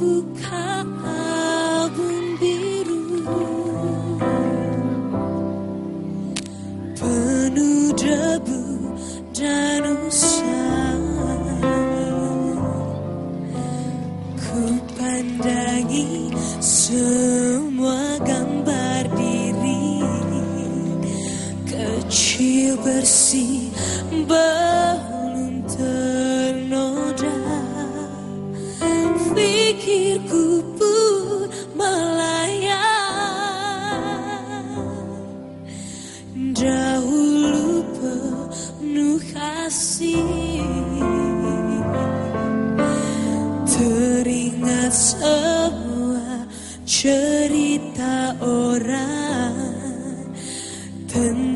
buka album biru. Penuh debu dan usaha. Ku pandangi semua kasih. Teringat semua cerita orang tentang